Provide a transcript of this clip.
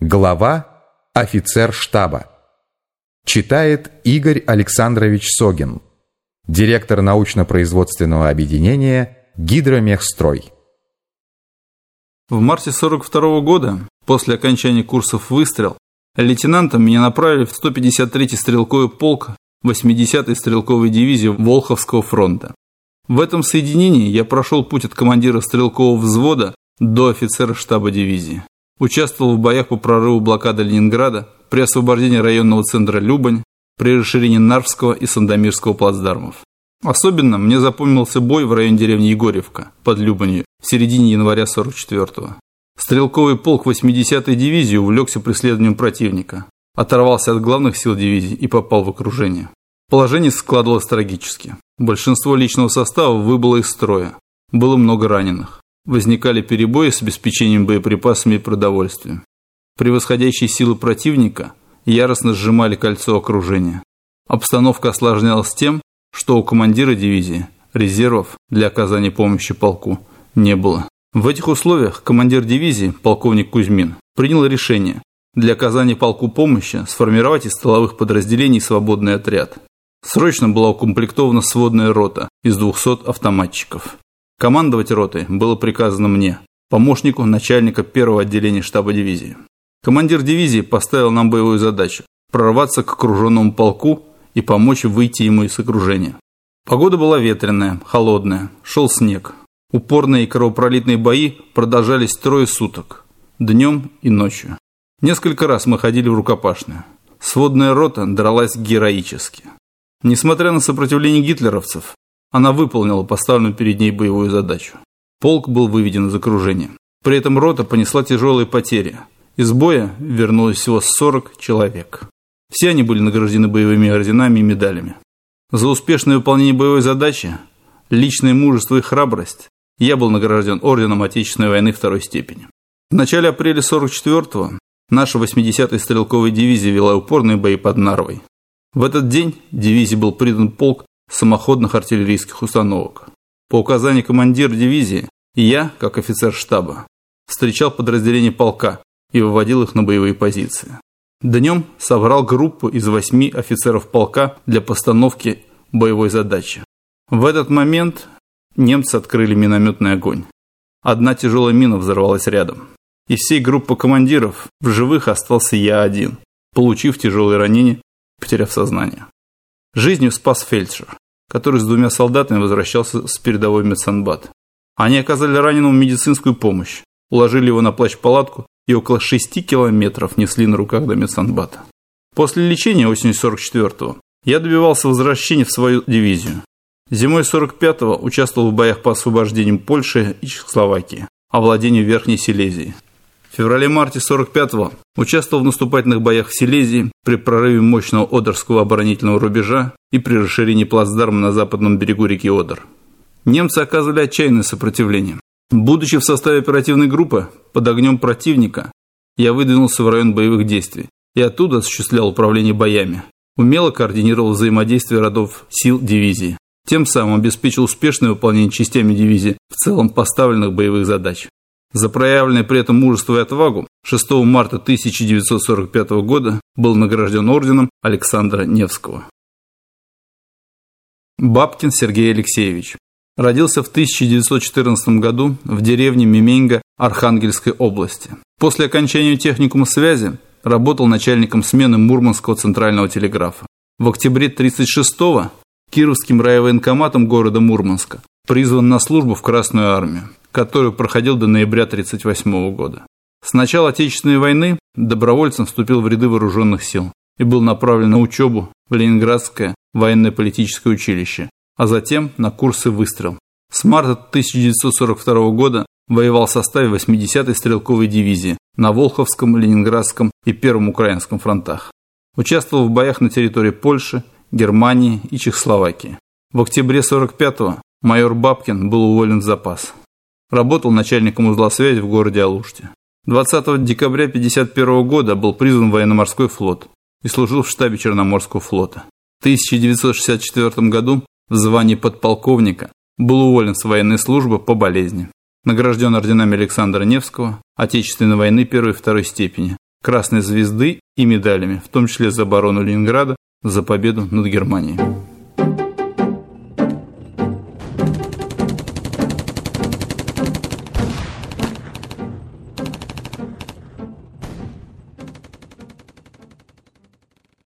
Глава «Офицер штаба». Читает Игорь Александрович Согин, директор научно-производственного объединения «Гидромехстрой». В марте 42 -го года, после окончания курсов «Выстрел», лейтенантом меня направили в 153-й стрелковый полк 80-й стрелковой дивизии Волховского фронта. В этом соединении я прошел путь от командира стрелкового взвода до офицера штаба дивизии. Участвовал в боях по прорыву блокады Ленинграда, при освобождении районного центра Любань, при расширении Нарвского и Сандомирского плацдармов. Особенно мне запомнился бой в районе деревни Егорьевка под Любанью в середине января 44-го. Стрелковый полк 80-й дивизии увлекся преследованием противника, оторвался от главных сил дивизии и попал в окружение. Положение складывалось трагически. Большинство личного состава выбыло из строя. Было много раненых возникали перебои с обеспечением боеприпасами и продовольствием. Превосходящие силы противника яростно сжимали кольцо окружения. Обстановка осложнялась тем, что у командира дивизии резервов для оказания помощи полку не было. В этих условиях командир дивизии, полковник Кузьмин, принял решение для оказания полку помощи сформировать из столовых подразделений свободный отряд. Срочно была укомплектована сводная рота из 200 автоматчиков. Командовать ротой было приказано мне, помощнику начальника первого отделения штаба дивизии. Командир дивизии поставил нам боевую задачу – прорваться к окруженному полку и помочь выйти ему из окружения. Погода была ветреная, холодная, шел снег. Упорные и кровопролитные бои продолжались трое суток, днем и ночью. Несколько раз мы ходили в рукопашную. Сводная рота дралась героически. Несмотря на сопротивление гитлеровцев, она выполнила поставленную перед ней боевую задачу. Полк был выведен из окружения. При этом рота понесла тяжелые потери. Из боя вернулось всего 40 человек. Все они были награждены боевыми орденами и медалями. За успешное выполнение боевой задачи, личное мужество и храбрость я был награжден орденом Отечественной войны второй степени. В начале апреля 44-го наша 80-я стрелковая дивизия вела упорные бои под Нарвой. В этот день дивизии был придан полк самоходных артиллерийских установок. По указанию командира дивизии, я, как офицер штаба, встречал подразделения полка и выводил их на боевые позиции. Днем собрал группу из восьми офицеров полка для постановки боевой задачи. В этот момент немцы открыли минометный огонь. Одна тяжелая мина взорвалась рядом. Из всей группы командиров в живых остался я один, получив тяжелые ранения, потеряв сознание. Жизнью спас фельдшер, который с двумя солдатами возвращался с передовой медсанбат. Они оказали раненому медицинскую помощь, уложили его на плащ-палатку и около 6 километров несли на руках до медсанбата. После лечения осенью 44-го я добивался возвращения в свою дивизию. Зимой 45-го участвовал в боях по освобождению Польши и Чехословакии, овладению Верхней Силезии феврале-марте 45-го участвовал в наступательных боях в Силезии при прорыве мощного Одерского оборонительного рубежа и при расширении плацдарма на западном берегу реки Одер. Немцы оказывали отчаянное сопротивление. Будучи в составе оперативной группы под огнем противника, я выдвинулся в район боевых действий и оттуда осуществлял управление боями, умело координировал взаимодействие родов сил дивизии, тем самым обеспечил успешное выполнение частями дивизии в целом поставленных боевых задач. За проявленное при этом мужество и отвагу 6 марта 1945 года был награжден орденом Александра Невского. Бабкин Сергей Алексеевич. Родился в 1914 году в деревне Мименьга Архангельской области. После окончания техникума связи работал начальником смены Мурманского центрального телеграфа. В октябре 1936-го Кировским райвоенкоматом города Мурманска призван на службу в Красную армию который проходил до ноября 1938 года. С начала Отечественной войны добровольцем вступил в ряды вооруженных сил и был направлен на учебу в Ленинградское военно-политическое училище, а затем на курсы «Выстрел». С марта 1942 года воевал в составе 80-й стрелковой дивизии на Волховском, Ленинградском и Первом Украинском фронтах. Участвовал в боях на территории Польши, Германии и Чехословакии. В октябре 45-го майор Бабкин был уволен в запас. Работал начальником узла связи в городе Алуште. 20 декабря 1951 года был призван в военно-морской флот и служил в штабе Черноморского флота. В 1964 году в звании подполковника был уволен с военной службы по болезни. Награжден орденами Александра Невского, Отечественной войны первой и второй степени, Красной Звезды и медалями, в том числе за оборону Ленинграда, за победу над Германией.